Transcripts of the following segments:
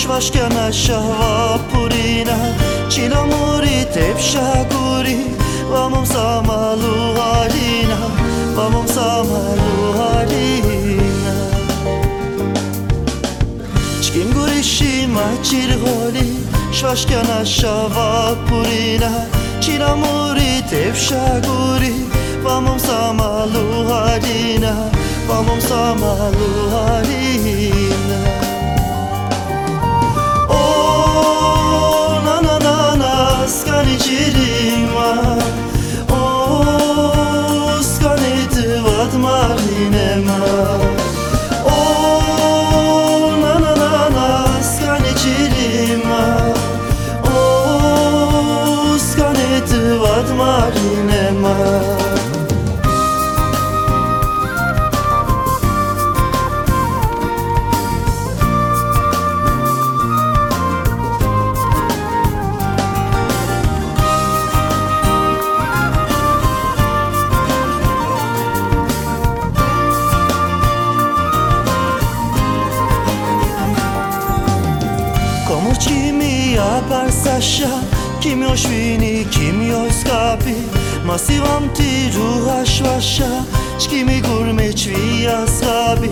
Shvashkana shava purina Chilamuri tepshaguri Vamam samalu harina Vamam samalu harina Çkim gurishi machir holi Shvashkana shava purina Chilamuri tepshaguri Vamam samalu harina Vamam samalu harina tvat marinema Komu aparsasha Kim još vini, kim još skapi Masivam ti ruha švaša Čki mi gurme čvi ashabi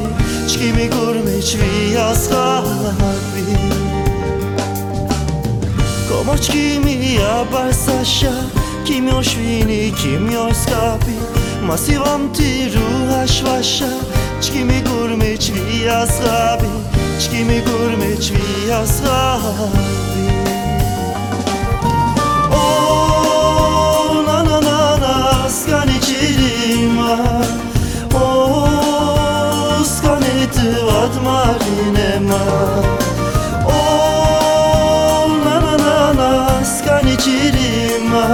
Čki mi gurme čvi ashabi Komoć kimi aparsasha Kim još vini, kim još skapi Masivam ti ruha švaša Čki mi gurme čvi ashabi Čki mi gurme čvi ashabi O zima Oskaneti vad marinema. O na na na na skani kirima